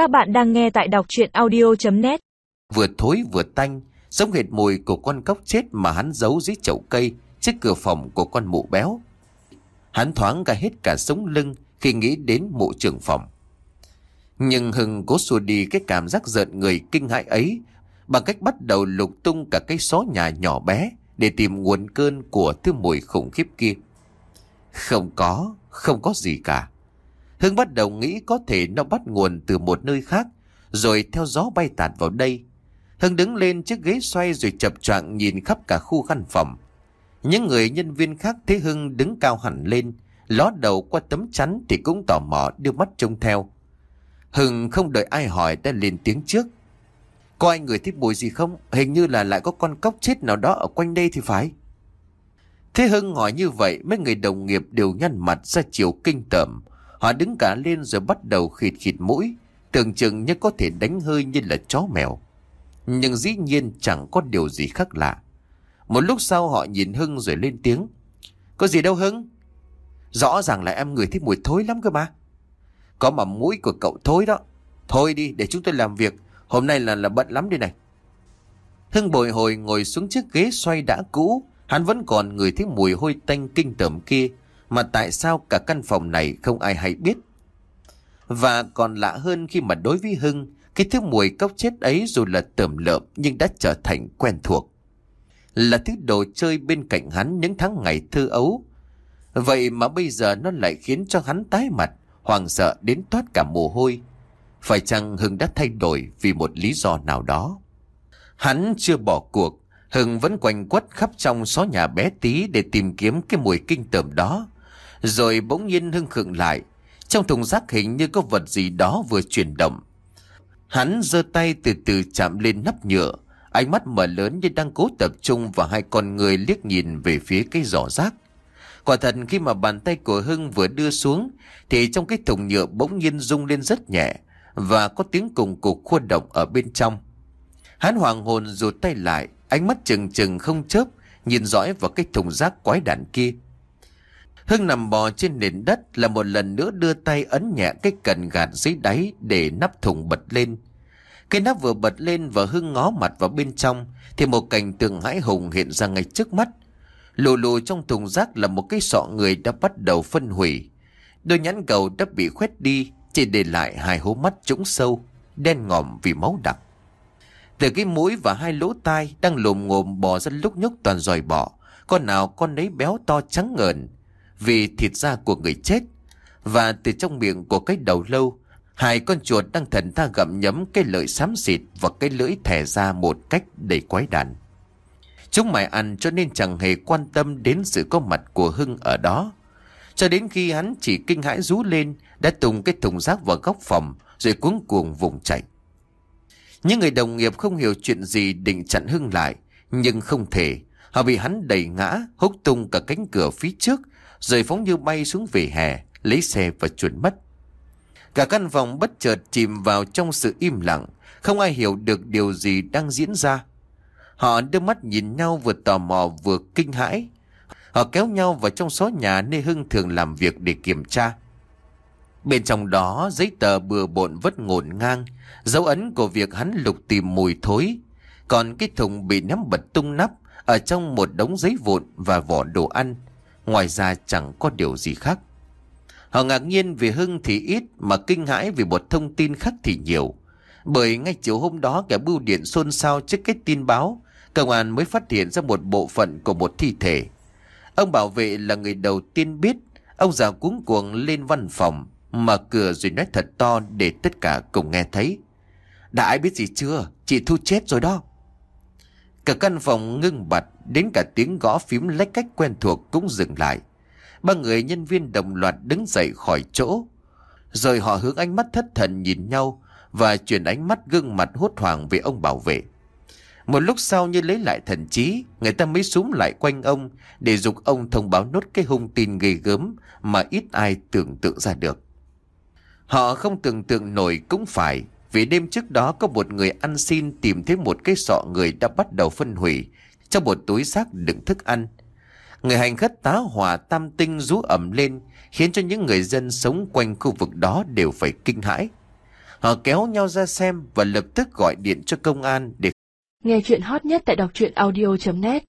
Các bạn đang nghe tại đọc chuyện audio.net Vừa thối vừa tanh, giống hệt mùi của con cóc chết mà hắn giấu dưới chậu cây trước cửa phòng của con mụ béo. Hắn thoáng cả hết cả sống lưng khi nghĩ đến mụ trưởng phòng. Nhưng Hưng cố xua đi cái cảm giác giận người kinh hại ấy bằng cách bắt đầu lục tung cả cái xó nhà nhỏ bé để tìm nguồn cơn của thứ mùi khủng khiếp kia. Không có, không có gì cả. Hưng bắt đầu nghĩ có thể nó bắt nguồn từ một nơi khác, rồi theo gió bay tạt vào đây. Hưng đứng lên chiếc ghế xoay rồi chập choạng nhìn khắp cả khu căn phòng. Những người nhân viên khác thấy Hưng đứng cao hẳn lên, ló đầu qua tấm chắn thì cũng tò mò đưa mắt trông theo. Hưng không đợi ai hỏi đã lên tiếng trước. Có ai người thích bùi gì không? Hình như là lại có con cóc chết nào đó ở quanh đây thì phải. Thế Hưng hỏi như vậy mấy người đồng nghiệp đều nhăn mặt ra chiều kinh tởm. Họ đứng cả lên rồi bắt đầu khịt khịt mũi, tưởng chừng như có thể đánh hơi như là chó mèo. Nhưng dĩ nhiên chẳng có điều gì khác lạ. Một lúc sau họ nhìn Hưng rồi lên tiếng. Có gì đâu Hưng? Rõ ràng là em người thích mùi thối lắm cơ mà. Có mà mũi của cậu thối đó. Thôi đi để chúng tôi làm việc. Hôm nay là là bận lắm đây này. Hưng bồi hồi ngồi xuống chiếc ghế xoay đã cũ. Hắn vẫn còn người thích mùi hôi tanh kinh tởm kia. Mà tại sao cả căn phòng này không ai hay biết. Và còn lạ hơn khi mà đối với Hưng, cái thứ mùi cốc chết ấy dù là tởm lợm nhưng đã trở thành quen thuộc. Là thứ đồ chơi bên cạnh hắn những tháng ngày thơ ấu. Vậy mà bây giờ nó lại khiến cho hắn tái mặt, hoàng sợ đến toát cả mồ hôi. Phải chăng Hưng đã thay đổi vì một lý do nào đó? Hắn chưa bỏ cuộc, Hưng vẫn quanh quất khắp trong xó nhà bé tí để tìm kiếm cái mùi kinh tởm đó. Rồi bỗng nhiên Hưng khựng lại, trong thùng rác hình như có vật gì đó vừa chuyển động. Hắn giơ tay từ từ chạm lên nắp nhựa, ánh mắt mở lớn như đang cố tập trung vào hai con người liếc nhìn về phía cái giỏ rác. Quả thật khi mà bàn tay của Hưng vừa đưa xuống, thì trong cái thùng nhựa bỗng nhiên rung lên rất nhẹ, và có tiếng cùng cục khuôn động ở bên trong. Hắn hoàng hồn rụt tay lại, ánh mắt chừng chừng không chớp, nhìn dõi vào cái thùng rác quái đản kia. Hưng nằm bò trên nền đất là một lần nữa đưa tay ấn nhẹ cái cần gạt dưới đáy để nắp thùng bật lên. Cái nắp vừa bật lên và Hưng ngó mặt vào bên trong thì một cảnh tượng hãi hùng hiện ra ngay trước mắt. Lù lù trong thùng rác là một cái sọ người đã bắt đầu phân hủy. Đôi nhãn cầu đã bị khuét đi, chỉ để lại hai hố mắt trũng sâu, đen ngòm vì máu đặc. Từ cái mũi và hai lỗ tai đang lồm ngồm bò ra lúc nhúc toàn dòi bỏ, con nào con nấy béo to trắng ngờn, vì thịt da của người chết. Và từ trong miệng của cái đầu lâu, hai con chuột đang thần tha gặm nhấm cái lợi xám xịt và cái lưỡi thẻ ra một cách đầy quái đản. Chúng mày ăn cho nên chẳng hề quan tâm đến sự có mặt của Hưng ở đó. Cho đến khi hắn chỉ kinh hãi rú lên, đã tung cái thùng rác vào góc phòng, rồi cuống cuồng vùng chạy. Những người đồng nghiệp không hiểu chuyện gì định chặn Hưng lại, nhưng không thể. Họ bị hắn đẩy ngã, húc tung cả cánh cửa phía trước, rồi phóng như bay xuống về hè, lấy xe và chuẩn mất. Cả căn phòng bất chợt chìm vào trong sự im lặng, không ai hiểu được điều gì đang diễn ra. Họ đưa mắt nhìn nhau vừa tò mò vừa kinh hãi. Họ kéo nhau vào trong xó nhà nơi Hưng thường làm việc để kiểm tra. Bên trong đó giấy tờ bừa bộn vất ngổn ngang, dấu ấn của việc hắn lục tìm mùi thối. Còn cái thùng bị ném bật tung nắp ở trong một đống giấy vụn và vỏ đồ ăn. Ngoài ra chẳng có điều gì khác. Họ ngạc nhiên vì Hưng thì ít mà kinh hãi vì một thông tin khác thì nhiều. Bởi ngay chiều hôm đó kẻ bưu điện xôn xao trước cái tin báo, công an mới phát hiện ra một bộ phận của một thi thể. Ông bảo vệ là người đầu tiên biết, ông già cuống cuồng lên văn phòng, mở cửa rồi nói thật to để tất cả cùng nghe thấy. Đã ai biết gì chưa? Chị Thu chết rồi đó. Cả căn phòng ngưng bặt, đến cả tiếng gõ phím lách cách quen thuộc cũng dừng lại. Ba người nhân viên đồng loạt đứng dậy khỏi chỗ. Rồi họ hướng ánh mắt thất thần nhìn nhau và chuyển ánh mắt gương mặt hốt hoảng về ông bảo vệ. Một lúc sau như lấy lại thần trí, người ta mới súng lại quanh ông để dục ông thông báo nốt cái hung tin ghê gớm mà ít ai tưởng tượng ra được. Họ không tưởng tượng nổi cũng phải, vì đêm trước đó có một người ăn xin tìm thấy một cái sọ người đã bắt đầu phân hủy, trong một túi xác đựng thức ăn. Người hành khất tá hỏa tam tinh rú ẩm lên, khiến cho những người dân sống quanh khu vực đó đều phải kinh hãi. Họ kéo nhau ra xem và lập tức gọi điện cho công an để Nghe chuyện hot nhất tại đọc truyện audio.net